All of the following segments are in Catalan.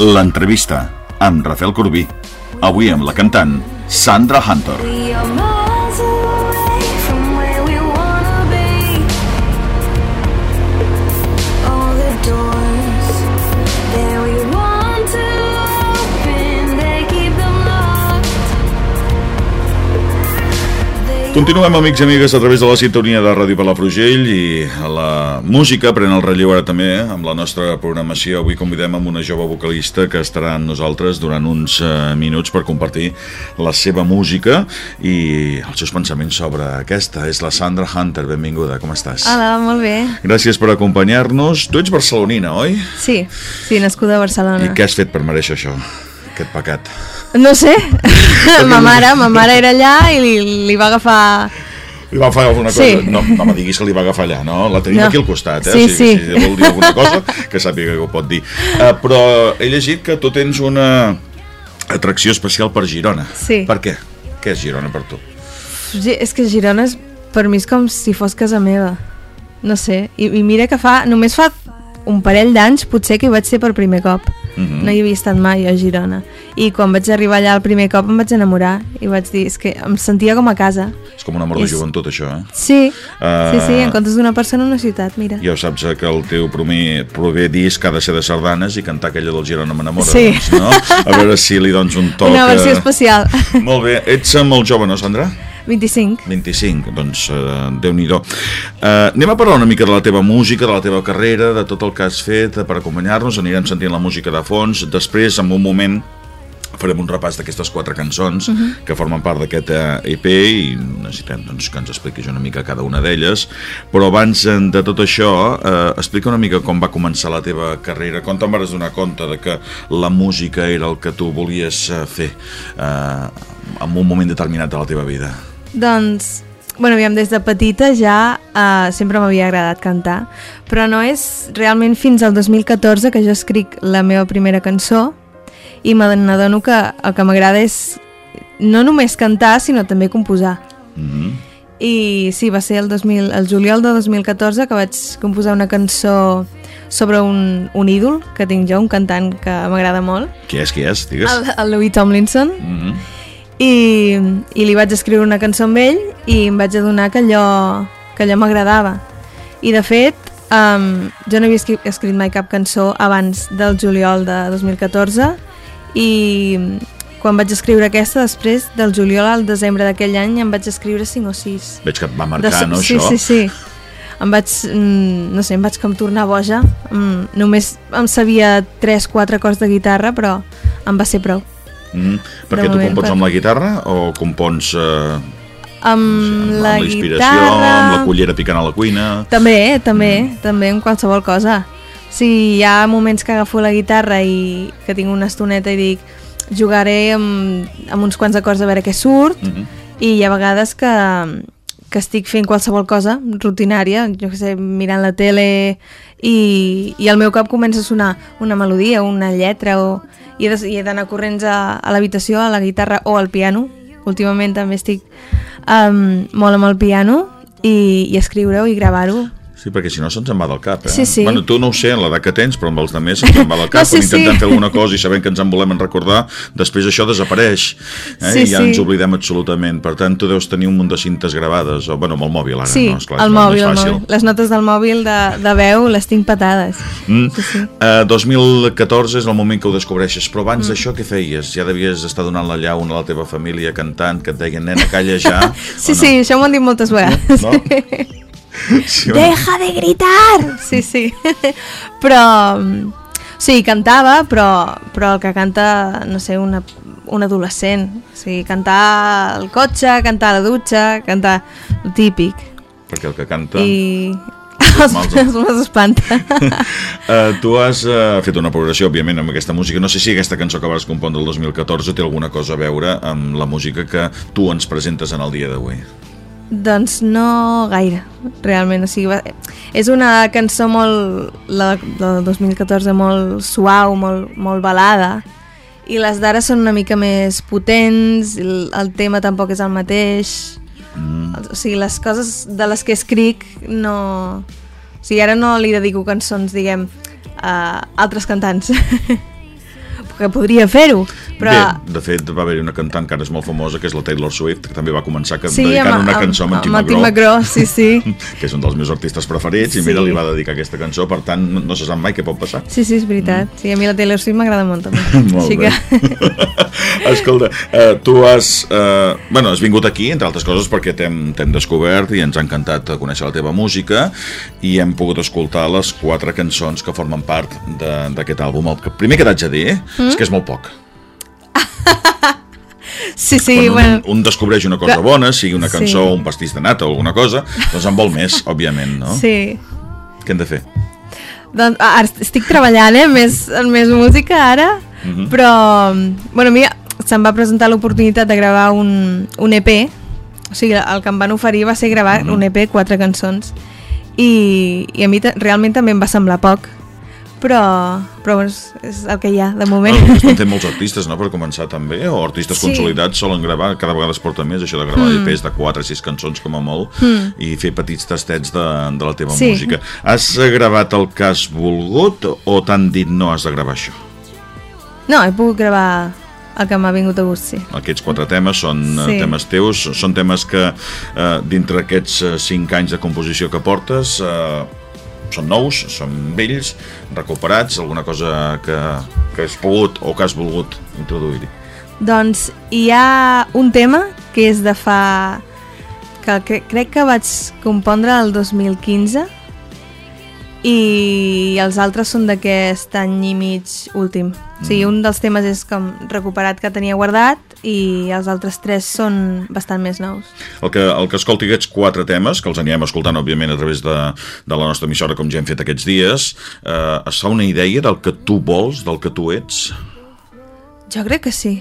L'entrevista amb Rafael Corbí. Avui amb la cantant Sandra Hunter. Continuem, amics i amigues, a través de la sintonia de Ràdio Palafrugell i la música pren el relleu ara també eh, amb la nostra programació. Avui convidem amb una jove vocalista que estarà amb nosaltres durant uns eh, minuts per compartir la seva música i els seus pensaments sobre aquesta. És la Sandra Hunter, benvinguda, com estàs? Hola, molt bé. Gràcies per acompanyar-nos. Tu ets barcelonina, oi? Sí, sí, nascuda a Barcelona. I què has fet per mereixer això, aquest pecat? No sé, ma mare, ma mare era allà i li, li va agafar... Li va fer alguna cosa? Sí. No, no me diguis que li va agafar allà, no? La tenim No. aquí al costat, eh? Sí, si, sí. si vol dir alguna cosa, que sàpiga que ho pot dir. Uh, però he llegit que tu tens una atracció especial per Girona. Sí. Per què? Què és Girona per tu? Gi- És que Girona és, per mi és com si fos casa meva. No sé, i, i mira que fa, només fa un parell d'anys potser que hi vaig ser per primer cop. Mhm. No hi havia estat mai a Girona. I quan vaig arribar allà el primer cop em vaig enamorar i vaig dir, és que em sentia com a casa. És com un amor de És- joventut, això, eh? Sí, Ah. sí, sí, en comptes d'una persona una ciutat, mira. Ja saps eh, que el teu primer, prové disc ha de ser de sardanes i cantar aquella del Girona m'enamora, Sí. doncs, no? A veure si li dones un toc... Una versió eh, especial. Molt bé. Ets eh, molt jove, no, Sandra? 25. 25, doncs uh, Déu-n'hi-do. Uh, anem a parlar una mica de la teva música, de la teva carrera, de tot el que has fet eh, per acompanyar-nos, anirem sentint la música de fons, després, en un moment, farem un repàs d'aquestes quatre cançons uh -huh. que formen part d'aquest eh, EP i necessitem doncs, que ens expliquis una mica cada una d'elles però abans eh, de tot això eh, explica una mica com va començar la teva carrera quan te'n vas donar compte de que la música era el que tu volies eh, fer eh, en un moment determinat de la teva vida Doncs, bueno, aviam, des de petita ja uh, sempre m'havia agradat cantar, però no és realment fins al 2014 que jo escric la meva primera cançó i me n'adono que el que m'agrada és no només cantar, sinó també composar. mm -hmm. I sí, va ser el, 2000, el juliol de 2014 que vaig composar una cançó sobre un, un ídol que tinc jo, un cantant que m'agrada molt, Qui és, qui és? Digues. el, el Louis Tomlinson, Mm -hmm. I, i li vaig escriure una cançó amb ell i em vaig adonar que allò, que allò m'agradava. I de fet, um, jo no havia escrit, escrit mai cap cançó abans del juliol de 2014 i quan vaig escriure aquesta, després del juliol al desembre d'aquell any em vaig escriure 5 o 6. Veig que et va marcar, so- no, sí, això? Sí, sí, Em vaig, mm, no sé, em vaig com tornar boja. Mm, només em sabia 3-4 acords de guitarra, però em va ser prou. Mm. Perquè tu compons per- amb la guitarra o compons eh, Amb amb la la inspiració, guitarra... amb la cullera picant a la cuina... També, també, també en qualsevol cosa. Si hi ha moments que agafo la guitarra i que tinc una estoneta i dic jugaré amb, amb uns quants acords a veure què surt Mm -hmm. i hi ha vegades que, que estic fent qualsevol cosa rutinària, jo que sé, mirant la tele i, i al meu cap comença a sonar una melodia, una lletra o, i he d'anar corrents a, a l'habitació, a la guitarra o al piano. Últimament també estic um, molt amb el piano i, i escriure-ho i gravar-ho Sí, perquè si no se'ns en va del cap, eh? Sí, sí. Bueno, tu no ho sé, en l'edat que tens, però amb els altres se'ns en va del cap. No, sí, quan intentem sí. fer alguna cosa i sabem que ens en volem recordar, després això desapareix. Eh? Sí, I ja sí. ens oblidem absolutament. Per tant, tu deus tenir un munt de cintes gravades, o, bueno, amb el mòbil ara, Sí, no? Esclar, el mòbil, el mòbil. Les notes del mòbil de, de veu les tinc petades. Mm. Sí, sí. Uh, 2014 és el moment que ho descobreixes, però abans Mm. d'això què feies? Ja devies estar donant la llauna a la teva família cantant, que et deien, nena, calla ja. Sí, no? sí, això m'ho han dit moltes vegades. No? Sí? Deja de gritar! Sí, sí. Però... mm, Sí, cantava, però, però el que canta, no sé, una, un adolescent. O sigui, cantar al cotxe, cantar a la dutxa, cantar el típic. Perquè el que canta... I... Els meus m'espanta. Uh, tu has uh, fet una progressió, òbviament, amb aquesta música. No sé si aquesta cançó que vas compondre el 2014 té alguna cosa a veure amb la música que tu ens presentes en el dia d'avui. Doncs no gaire, realment. O sigui, va... És una cançó molt, la, la del 2014, molt suau, molt, molt balada, i les d'ara són una mica més potents, el, el tema tampoc és el mateix, Mm. o sigui, les coses de les que escric no... O sigui, ara no li dedico cançons, diguem, a altres cantants. que podria fer-ho, però... Bé, de fet, va haver-hi una cantant que ara és molt famosa, que és la Taylor Swift, que també va començar que, Sí, dedicant amb- una amb- cançó amb, Tim amb el Tim McGraw, sí, sí. que és un dels meus artistes preferits, i Sí. mira, li va dedicar aquesta cançó, per tant, no, se sap mai què pot passar. Sí, sí, és veritat. Sí, a mi la Taylor Swift m'agrada molt, també. Molt Així bé. que... Escolta, eh, tu has, eh, bueno, has vingut aquí, entre altres coses, perquè t'hem descobert i ens ha encantat conèixer la teva música i hem pogut escoltar les quatre cançons que formen part de- d'aquest àlbum. El primer que t'haig de dir mm? és que és molt poc. Sí, sí, Quan un, bueno... un descobreix una cosa bona, sigui una Sí. cançó, un pastís de nata o alguna cosa, doncs en vol més, òbviament, no? Sí. Què hem de fer? Doncs ara estic treballant, eh, més, en més música ara, Mhm. però, bueno, a mi se'm va presentar l'oportunitat de gravar un, un EP, o sigui, el que em van oferir va ser gravar Mhm. un EP, quatre cançons, i, i a mi realment també em va semblar poc, però, però és, és el que hi ha de moment. Estan fent molts artistes, no?, per començar també, o artistes Sí. consolidats solen gravar, cada vegada es porta més això de gravar Mm. EPs de 4 o 6 cançons com a molt i fer petits tastets de, de la teva Sí. música. Has eh, gravat el que has volgut o t'han dit no has de gravar això? No, he pogut gravar el que m'ha vingut a gust, sí. Aquests quatre temes són sí. Sí. temes teus, són temes que eh, dintre aquests eh, cinc anys de composició que portes eh, són nous, són vells, recuperats, alguna cosa que, que has pogut o que has volgut introduir-hi. Doncs hi ha un tema que és de fa... que cre crec que vaig compondre el 2015 i els altres són d'aquest any i mig últim. O sigui, un dels temes és com recuperat que tenia guardat i els altres tres són bastant més nous. El que, el que escolti aquests quatre temes, que els anirem escoltant, òbviament, a través de, de la nostra emissora, com ja hem fet aquests dies, eh, es fa una idea del que tu vols, del que tu ets? Jo crec que sí.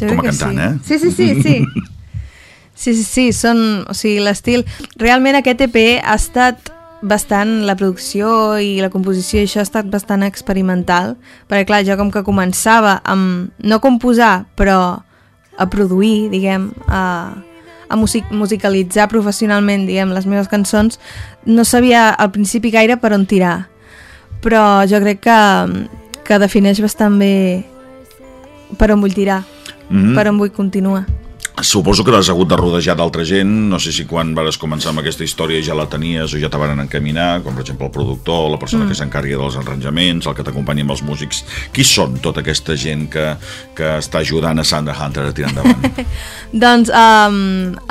Jo Com a cantant, sí. eh? Sí, sí, sí, sí. Sí, sí, sí, són, o sigui, l'estil... Realment aquest EP ha estat bastant, la producció i la composició i això ha estat bastant experimental, perquè clar, jo com que començava amb, no composar, però a produir, diguem, a, a music musicalitzar professionalment, diguem, les meves cançons, no sabia al principi gaire per on tirar. Però jo crec que, que defineix bastant bé per on vull tirar, Mm per on vull continuar. Suposo que l'has hagut de rodejar d'altra gent, no sé si quan vares començar amb aquesta història ja la tenies o ja te van encaminar, com per exemple el productor, la persona mm. que s'encarregui dels arranjaments, el que t'acompanyi amb els músics. Qui són tota aquesta gent que, que està ajudant a Sandra Hunter a tirar endavant? Doncs um,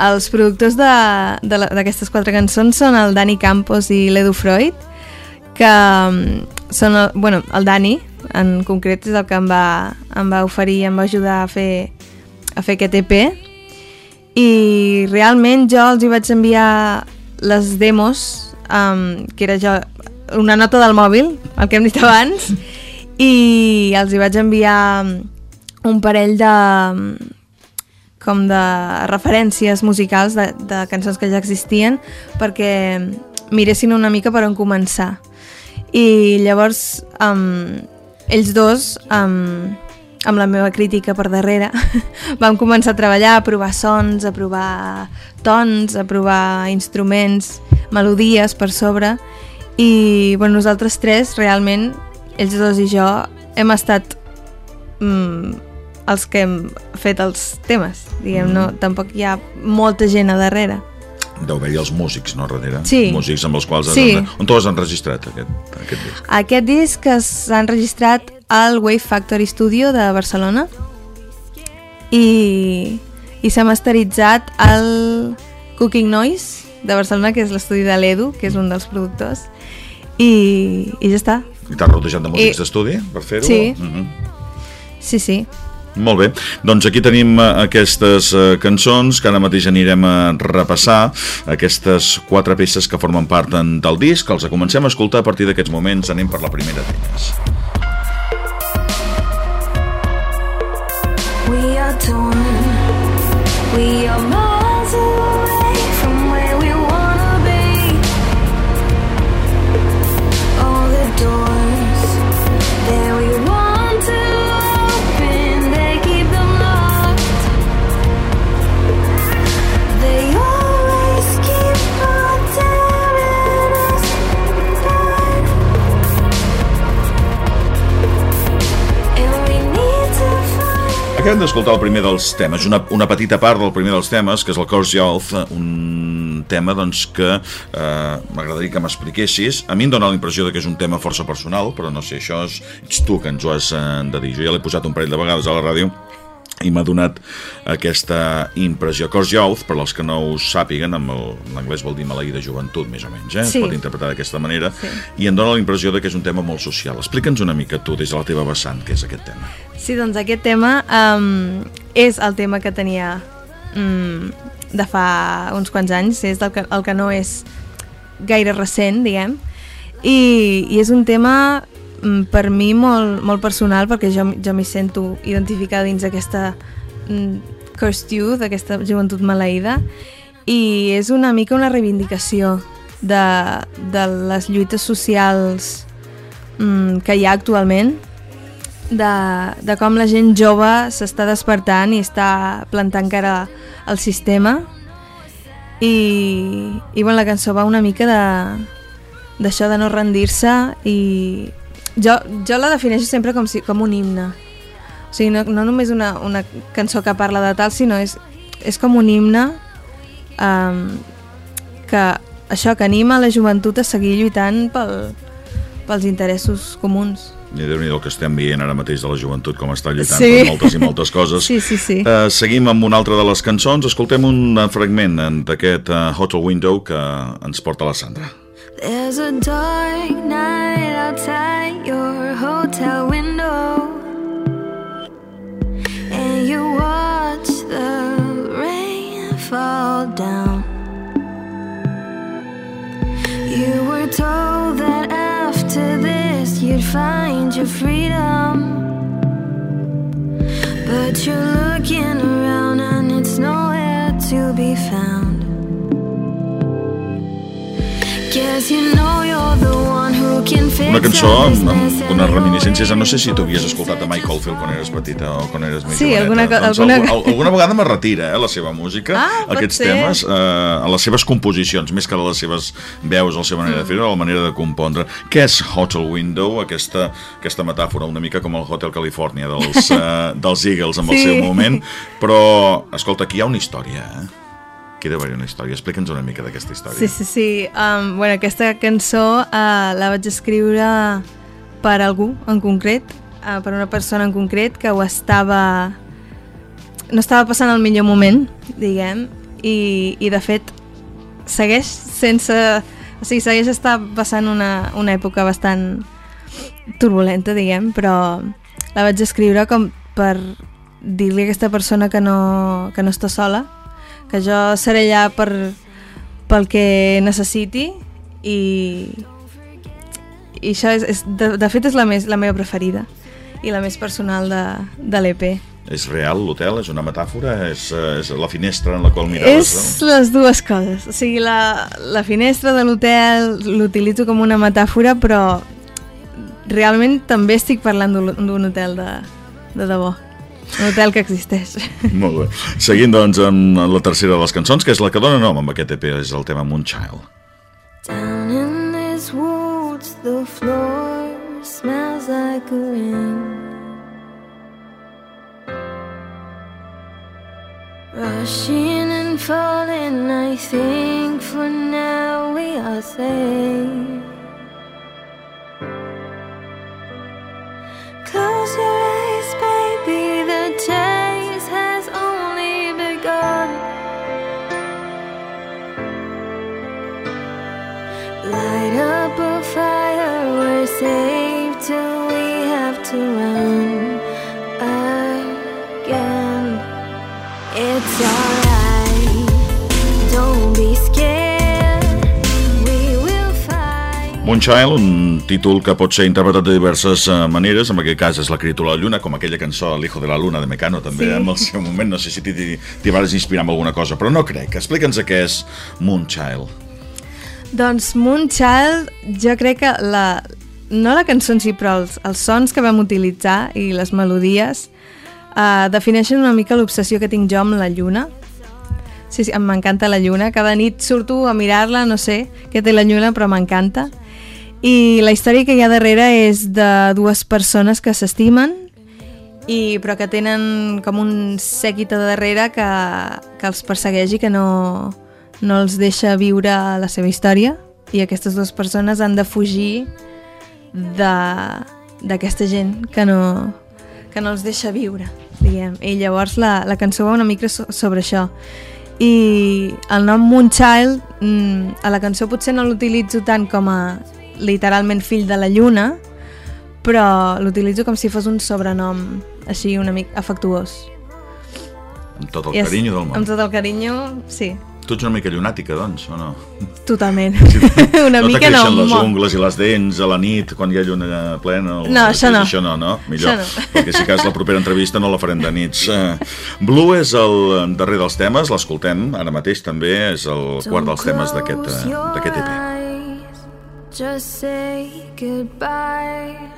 els productors de- de la- d'aquestes quatre cançons són el Dani Campos i l'Edu Freud, que um, són, el, bueno, el Dani en concret és el que em va, em va oferir, em va ajudar a fer, a fer aquest EP i realment jo els hi vaig enviar les demos um, que era jo una nota del mòbil, el que hem dit abans i els hi vaig enviar un parell de com de referències musicals de, de cançons que ja existien perquè miressin una mica per on començar. I llavors um, ells dos um, amb la meva crítica per darrere vam començar a treballar, a provar sons a provar tons, a provar instruments, melodies per sobre i bueno, nosaltres tres realment, ells dos i jo hem estat mm, els que hem fet els temes diguem, no, tampoc hi ha molta gent a darrere Deu haver-hi els músics, no, darrere? Sí. Músics amb els quals... has Sí. enre- On t'ho has enregistrat, aquest, aquest disc? Aquest disc s'ha enregistrat al Wave Factory Studio de Barcelona i, i s'ha masteritzat al Cooking Noise de Barcelona, que és l'estudi de l'Edu, que és un dels productors, i, i ja està. I t'has rodejat de músics I- d'estudi per fer-ho? Sí. Mhm. Sí, sí. Molt bé, doncs aquí tenim eh, aquestes eh, cançons que ara mateix anirem a repassar, aquestes quatre peces que formen part del disc, els comencem a escoltar a partir d'aquests moments, anem per la primera d'elles. Acabem d'escoltar el primer dels temes, una, una petita part del primer dels temes, que és el Course Youth, un tema doncs, que eh, m'agradaria que m'expliquessis. A mi em dóna la impressió que és un tema força personal, però no sé, això és, ets tu que ens ho has eh, de dir. Jo ja l'he posat un parell de vegades a la ràdio i m'ha donat aquesta impressió. Course Youth, per als que no ho sàpiguen, en el- en anglès vol dir maleïda joventut, més o menys, eh? Sí. es pot interpretar d'aquesta manera, Sí. i em dóna la impressió de que és un tema molt social. Explica'ns una mica tu, des de la teva vessant, què és aquest tema. Sí, doncs aquest tema um, és el tema que tenia um, de fa uns quants anys, és el que, el que no és gaire recent, diguem, i, i és un tema per mi molt, molt personal perquè jo, jo m'hi sento identificada dins d'aquesta mm, cursed youth, aquesta joventut maleïda i és una mica una reivindicació de, de les lluites socials mm, que hi ha actualment de, de com la gent jove s'està despertant i està plantant cara al sistema. I, i bueno, la cançó va una mica de de no rendir-se i jo, jo la defineixo sempre com, si, com un himne o sigui, no, no només una, una cançó que parla de tal, sinó és, és com un himne um, que això, que anima la joventut a seguir lluitant pel, pels interessos comuns. I déu nhi el que estem veient ara mateix de la joventut, com està lluitant Sí. per moltes i moltes coses. Sí, sí, sí. Uh, seguim amb una altra de les cançons. Escoltem un eh, fragment eh, d'aquest uh, Hotel Window que ens porta la Sandra. There's a dark night outside your hotel window, and you watch the rain fall down. You were told that after this you'd find your freedom, but you're looking around and it's nowhere to be found. Una cançó amb, amb unes reminiscències. No sé si tu havies escoltat a Mike Oldfield quan eres petita o quan eres més Sí, joveneta. alguna doncs alguna- algu- alguna vegada me retira, eh, la seva música, Ah, aquests ser. temes, eh, a les seves composicions, més que a les seves veus, a la seva manera de fer-ho, a la manera de compondre. Què és Hotel Window, aquesta, aquesta metàfora, una mica com el Hotel California dels, eh, dels Eagles en el Sí. seu moment, però, escolta, aquí hi ha una història, eh? Aquí deu haver una història. Explica'ns una mica d'aquesta història. Sí, sí, sí. Um, bueno, aquesta cançó uh, la vaig escriure per algú en concret, uh, per una persona en concret que ho estava... no estava passant el millor moment, diguem, i, i de fet segueix sense... O sigui, segueix estar passant una, una època bastant turbulenta, diguem, però la vaig escriure com per dir-li a aquesta persona que no, que no està sola, que jo seré allà per, pel que necessiti i, i això és, és de, de fet és la, més, la meva preferida i la més personal de, de l'EP. És real l'hotel? És una metàfora? És, eh, és la finestra en la qual miraves? És les dues coses. O sigui, la, la finestra de l'hotel l'utilitzo com una metàfora, però realment també estic parlant d'un d'un hotel de, de debò. Un hotel que existeix. Molt bé. Seguint, doncs, amb la tercera de les cançons, que és la que dona nom amb aquest EP, és el tema Moonchild. Down in these woods, the floor smells like a rain. Rushing and falling, I think for now we are safe. Moonchild, un títol que pot ser interpretat de diverses eh, maneres, en aquest cas és la criatura de la lluna, com aquella cançó El hijo de la luna de Mecano, també Sí. en el seu moment, no sé si t'hi- vas inspirar amb alguna cosa, però no crec. Explica'ns què és Moonchild. Doncs Moonchild, jo crec que la, no la cançó en si, però els, els sons que vam utilitzar i les melodies uh, defineixen una mica l'obsessió que tinc jo amb la lluna. Sí, sí, m'encanta la lluna. Cada nit surto a mirar-la, no sé què té la lluna, però m'encanta. I la història que hi ha darrere és de dues persones que s'estimen i, però que tenen com un sèquit a darrere que, que els persegueix i que no, no els deixa viure la seva història i aquestes dues persones han de fugir d'aquesta gent que no, que no els deixa viure, diguem. I llavors la, la cançó va una mica so, sobre això. I el nom Moonchild, mm, a la cançó potser no l'utilitzo tant com a literalment fill de la lluna, però l'utilitzo com si fos un sobrenom així una mica afectuós. Amb tot el I és- carinyo del món. Amb tot el carinyo, sí, Tu ets una mica llunàtica, doncs, o no? totalment. una no mica no, creixen les ungles i les dents a la nit quan hi ha lluna plena? o- No, això no. Això no, no? Millor, Això no. perquè si cas la propera entrevista no la farem de nits. Eh, Blue és el darrer dels temes, l'escoltem ara mateix també, és el quart dels temes d'aquest Don't eh, EP. Just say goodbye.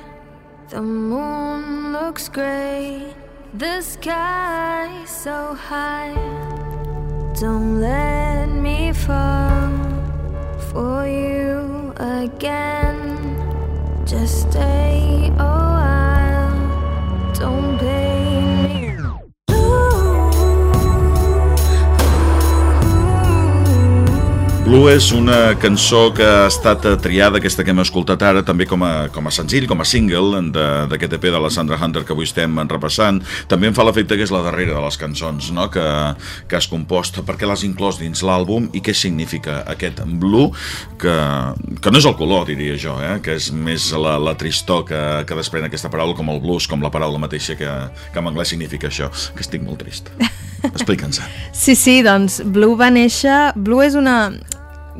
The moon looks great. The sky so high. Don't let me fall for you again. Just stay a Blue és una cançó que ha estat eh, triada, aquesta que hem escoltat ara, també com a, com a senzill, com a single d'aquest EP de la Sandra Hunter que avui estem repassant. També em fa l'efecte que és la darrera de les cançons no? que, que has compost. Per què l'has inclòs dins l'àlbum i què significa aquest Blue, que, que no és el color, diria jo, eh? que és més la, la tristor que, que desprèn aquesta paraula, com el blues, com la paraula mateixa que, que en anglès significa això, que estic molt trist. Explica'ns. Sí, sí, doncs Blue va néixer... Blue és una...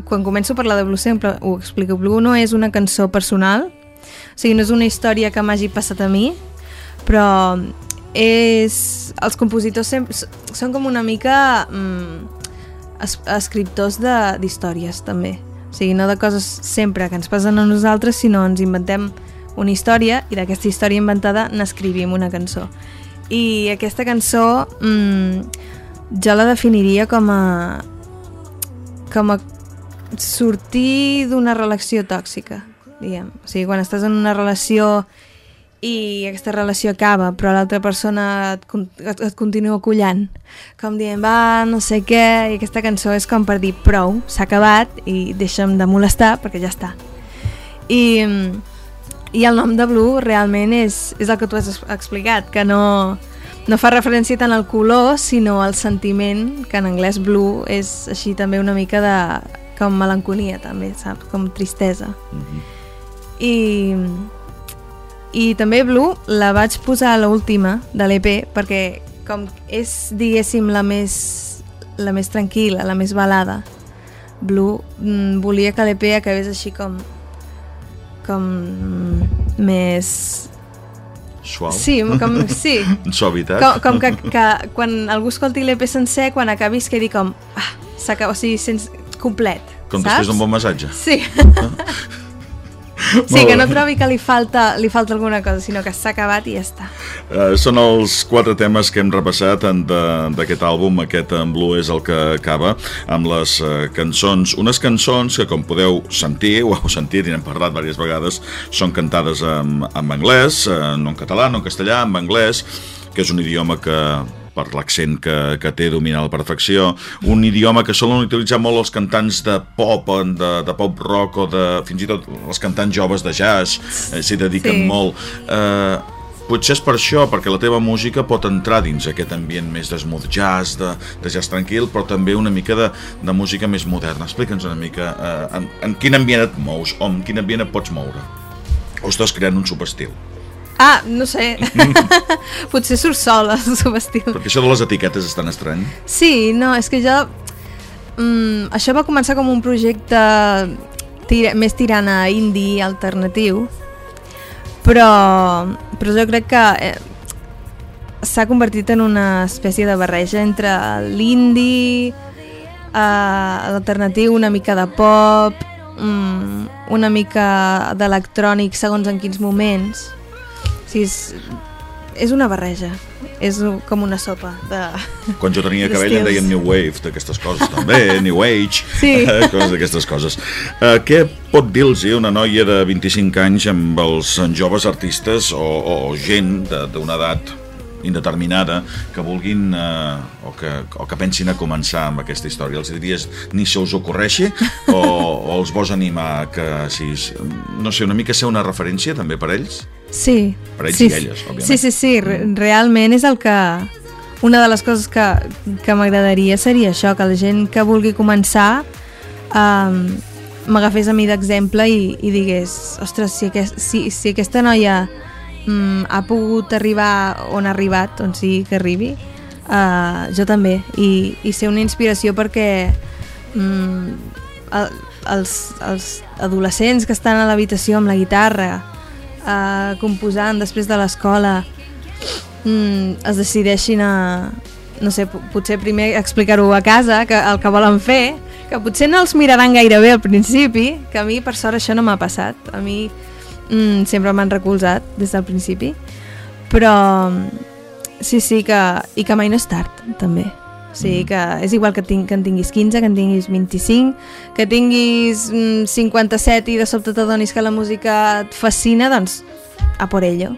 Quan començo a parlar de Blue sempre ho explico. Blue no és una cançó personal, o sigui, no és una història que m'hagi passat a mi, però és... Els compositors sempre... són com una mica mm, es, escriptors d'històries, també. O sigui, no de coses sempre que ens passen a nosaltres, sinó ens inventem una història i d'aquesta història inventada n'escrivim una cançó. I aquesta cançó mm, jo la definiria com a com a sortir d'una relació tòxica, diguem. O sigui, quan estàs en una relació i aquesta relació acaba, però l'altra persona et, et, et continua collant, com dient, va, no sé què, i aquesta cançó és com per dir, prou, s'ha acabat i deixa'm de molestar perquè ja està. I, i el nom de Blue realment és, és el que tu has explicat, que no, no fa referència tant al color, sinó al sentiment, que en anglès blue és així també una mica de... com melancolia també, saps? Com tristesa. I, I també Blue la vaig posar a l'última de l'EP perquè com és, diguéssim, la més, la més tranquil·la, la més balada, Blue mm, volia que l'EP acabés així com com més... Suau? Sí, com, sí, Suavitat? com, com que, que quan algú escolti l'EP sencer, quan acabis quedi com... Ah, o sigui, sens, complet, Com saps? després d'un bon massatge? Sí. sí, que no trobi que li falta, li falta alguna cosa, sinó que s'ha acabat i ja està. Uh, són els quatre temes que hem repassat d'aquest àlbum, aquest en Blue és el que acaba, amb les uh, cançons, unes cançons que com podeu sentir, ho heu sentit i n'hem parlat diverses vegades, són cantades en, en anglès, uh, no en català, no en castellà, en anglès, que és un idioma que per l'accent que, que té domina a la perfecció, un idioma que solen utilitzar molt els cantants de pop, de, de pop rock o de, fins i tot els cantants joves de jazz, eh, s'hi dediquen Sí. molt. Eh, potser és per això, perquè la teva música pot entrar dins aquest ambient més de smooth jazz, de, de jazz tranquil, però també una mica de, de música més moderna. Explica'ns una mica eh, en, en quin ambient et mous o en quin ambient et pots moure. O estàs creant un subestil? Ah, no sé. Potser surt sol el subestil. Perquè això de les etiquetes és tan estrany. Sí, no, és que jo... Mm, això va començar com un projecte tira, més tirant a indie alternatiu, però, però jo crec que eh, s'ha convertit en una espècie de barreja entre l'indie, eh, l'alternatiu, una mica de pop, mm, una mica d'electrònic segons en quins moments. Sigui, és, és una barreja, és com una sopa de... Quan jo tenia cabell em D'estils. deien New Wave, d'aquestes coses també, New Age, Sí. coses d'aquestes coses. Uh, què pot dir-los una noia de 25 anys amb els joves artistes o, o gent de- d'una edat indeterminada que vulguin eh, o, que, o que pensin a començar amb aquesta història? Els diries ni se us ocorreixi o, o els vols animar que si, no sé, una mica ser una referència també per ells? Sí. Per ells sí, i elles, òbviament. Sí, sí, sí, re realment és el que... Una de les coses que, que m'agradaria seria això, que la gent que vulgui començar um, m'agafés a mi d'exemple i, i digués ostres, si, aquest, si, si aquesta noia um, ha pogut arribar on ha arribat, on sigui que arribi, uh, jo també. I, I ser una inspiració perquè um, el, els, els adolescents que estan a l'habitació amb la guitarra uh, composant després de l'escola mm, es decideixin a no sé, po- potser primer explicar-ho a casa que el que volen fer que potser no els miraran gaire bé al principi que a mi per sort això no m'ha passat. A mi mm, sempre m'han recolzat des del principi. Però sí, sí que, i que mai no és tard també o sigui que és igual que, tinc, que en tinguis 15, que en tinguis 25, que tinguis mm, 57 i de sobte t'adonis que la música et fascina, doncs a por ello.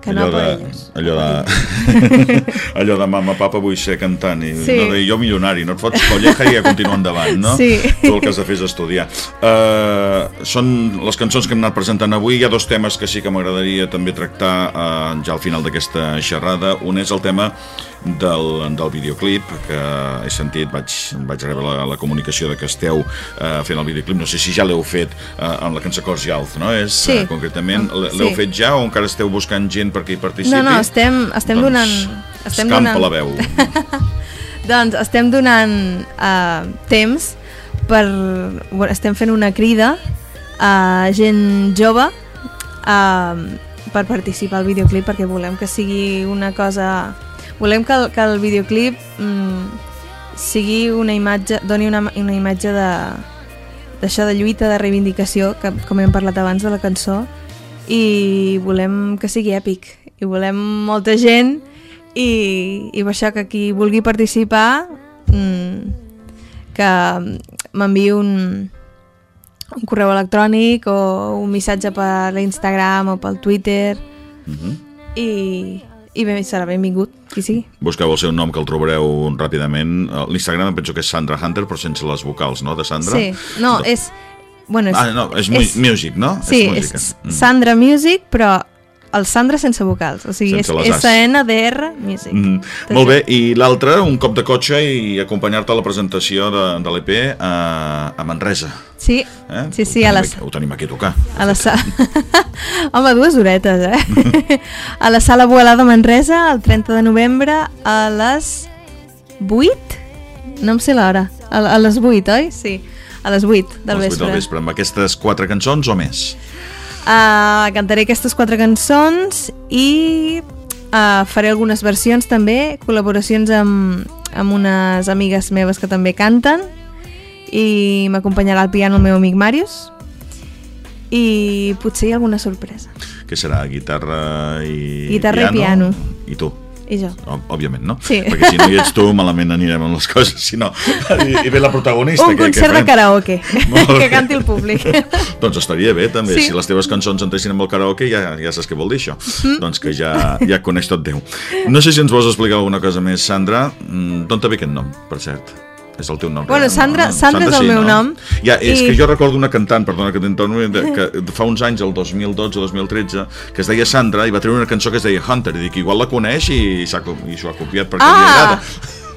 Que no allò por de, ellos. allò de, allò de mama, papa, vull ser cantant i Sí. no, jo milionari, no et fots colleja i ja continua endavant, no? Sí. Tu el que has de fer és estudiar. Uh, són les cançons que hem anat presentant avui, hi ha dos temes que sí que m'agradaria també tractar uh, ja al final d'aquesta xerrada. Un és el tema del, del videoclip que he sentit, vaig, vaig rebre la, la comunicació de que esteu uh, fent el videoclip, no sé si ja l'heu fet uh, amb la cançó Cors Jalz, no? És, Sí. uh, concretament, Sí. l'heu fet ja o encara esteu buscant gent perquè hi participi? No, no, estem, estem donant... Estem escampa donant la veu. Doncs estem donant uh, temps per... Bueno, estem fent una crida a gent jove uh, per participar al videoclip perquè volem que sigui una cosa... Volem que el, que el videoclip mm, sigui una imatge, doni una, una imatge de d'això de lluita, de reivindicació, que com hem parlat abans de la cançó, i volem que sigui èpic, i volem molta gent, i, i per això que qui vulgui participar mm, que m'enviï un, un correu electrònic o un missatge per l'Instagram o pel Twitter Mhm. i, i ben, serà benvingut, qui sigui. Busqueu el seu nom, que el trobareu ràpidament. L'Instagram em penso que és Sandra Hunter, però sense les vocals, no?, de Sandra. Sí, no, és... Bueno, és, Ah, no, és, és music, no? Sí, és és, música. Mm. Sandra Music, però el Sandra sense vocals, o sigui, Sense és. SNDR Music. Mm, molt bé, i l'altre, un cop de cotxe i acompanyar-te a la presentació de, de l'EP a, a Manresa. Sí, Eh? sí, sí, ho a les, Ho tenim aquí a tocar. A la sala... Home, dues horetes, eh? a la sala Boalà de Manresa, el 30 de novembre, a les 8? No em sé l'hora. A, a les 8, oi? Sí, a les 8 del A les vuit vespre. del vespre, amb aquestes quatre cançons o més. Uh, cantaré aquestes quatre cançons i uh, faré algunes versions també, col·laboracions amb, amb unes amigues meves que també canten i m'acompanyarà al piano el meu amic Màrius i potser hi ha alguna sorpresa. Que serà guitarra i Guitarra i piano. I tu. I jo. Òb- Òbviament, no? Sí. Perquè si no hi ets tu, malament anirem amb les coses. Si no, i, i ve la protagonista. Un que, concert que de karaoke, que canti el públic. doncs estaria bé, també. Sí. Si les teves cançons entressin amb el karaoke, ja, ja saps què vol dir això. Mm-hmm. Doncs que ja, ja coneix tot Déu. No sé si ens vols explicar alguna cosa més, Sandra. Mm, D'on te ve aquest nom, per cert? És el teu nom. Bueno, real, Sandra- no? Sandra és el sí, meu no? nom. Ja, és I- que jo recordo una cantant, perdona que t'entorno, que fa uns anys, el 2012 o 2013, que es deia Sandra i va treure una cançó que es deia Hunter. I dic, igual la coneix i i s'ho ha copiat perquè li Ah! agrada.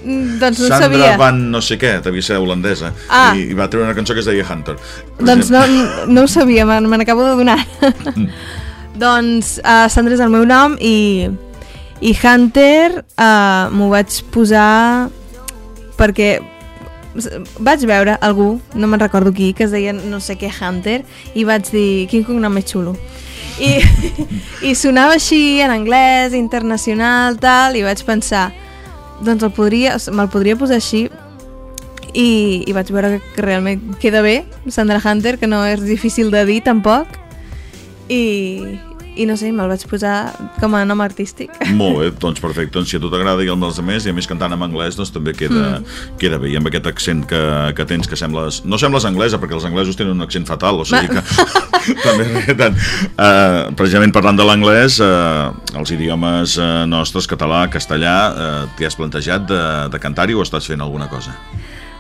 Mm, doncs no Sandra sabia. Van no sé què, devia ser holandesa, Ah. i, i va treure una cançó que es deia Hunter. Doncs no, no ho sabia, me me n'acabo de donar. doncs uh, Sandra és el meu nom i, i Hunter uh, m'ho vaig posar perquè vaig veure algú, no me'n recordo qui, que es deia no sé què Hunter i vaig dir, quin cognom més xulo. I, i sonava així en anglès, internacional, tal, i vaig pensar, doncs el podria, me'l podria posar així i, i vaig veure que realment queda bé Sandra Hunter, que no és difícil de dir tampoc i, i no sé, me'l vaig posar com a nom artístic. Molt bé, doncs perfecte. Doncs si a tu t'agrada i el dels altres, i a més cantant en anglès, doncs també queda, mm. queda bé. I amb aquest accent que, que tens, que sembles... No sembles anglesa, perquè els anglesos tenen un accent fatal, o sigui que... també tant. Uh, precisament parlant de l'anglès, uh, els idiomes uh, nostres, català, castellà, uh, t'hi has plantejat de, de cantar-hi o estàs fent alguna cosa?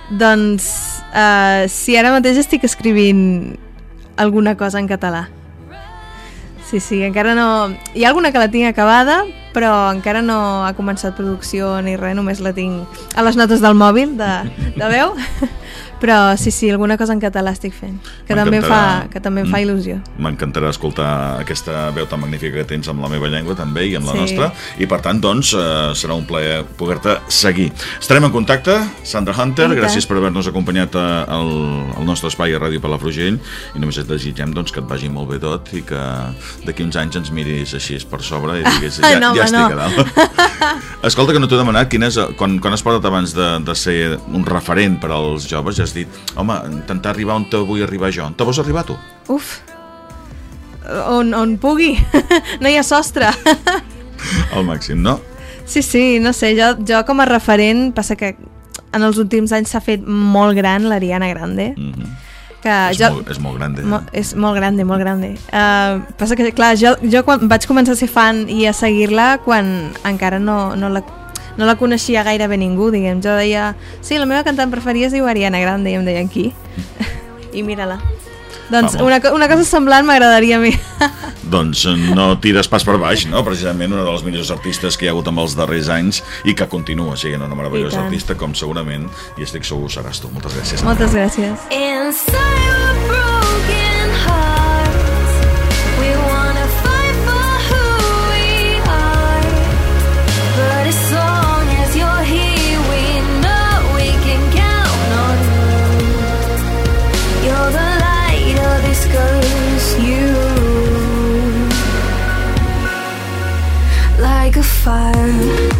Doncs, uh, si ara mateix estic escrivint alguna cosa en català. Sí, sí, encara no... Hi ha alguna que la tinc acabada, però encara no ha començat producció ni res, només la tinc a les notes del mòbil de, de veu. Però sí, sí, alguna cosa en català estic fent, que també, em fa, que també em fa Mm. il·lusió. M'encantarà escoltar aquesta veu tan magnífica que tens amb la meva llengua també i amb la Sí. nostra i per tant doncs eh, serà un plaer poder-te seguir. Estarem en contacte, Sandra Hunter, tant. gràcies per haver-nos acompanyat a- al, al nostre espai a Ràdio Palafrugell i només et desitgem doncs, que et vagi molt bé tot i que d'aquí uns anys ens miris així per sobre i diguis ja, No, ja home, estic no. a dalt. Escolta, que no t'he demanat quin és, quan, quan has parlat abans de, de ser un referent per als joves, ja has dit, home, intentar arribar on te vull arribar jo. On te vols arribar tu? Uf, on, on pugui, no hi ha sostre. Al màxim, no? Sí, sí, no sé, jo, jo com a referent, passa que en els últims anys s'ha fet molt gran l'Ariana Grande, Mm -hmm. Que és, jo... molt, és molt gran. Mo és molt grande, molt grande. Uh, passa que, clar, jo, jo quan vaig començar a ser fan i a seguir-la quan encara no, no, la, no la coneixia gairebé ningú, diguem. Jo deia, sí, la meva cantant preferida es diu Ariana Grande, i em deien qui? I mira-la. Doncs Vamos. una, una cosa semblant m'agradaria a mi. Doncs eh, no tires pas per baix, no? Precisament una de les millors artistes que hi ha hagut en els darrers anys i que continua sent una meravellosa artista, com segurament, i estic segur seràs tu. Moltes gràcies. Moltes gràcies. Fire.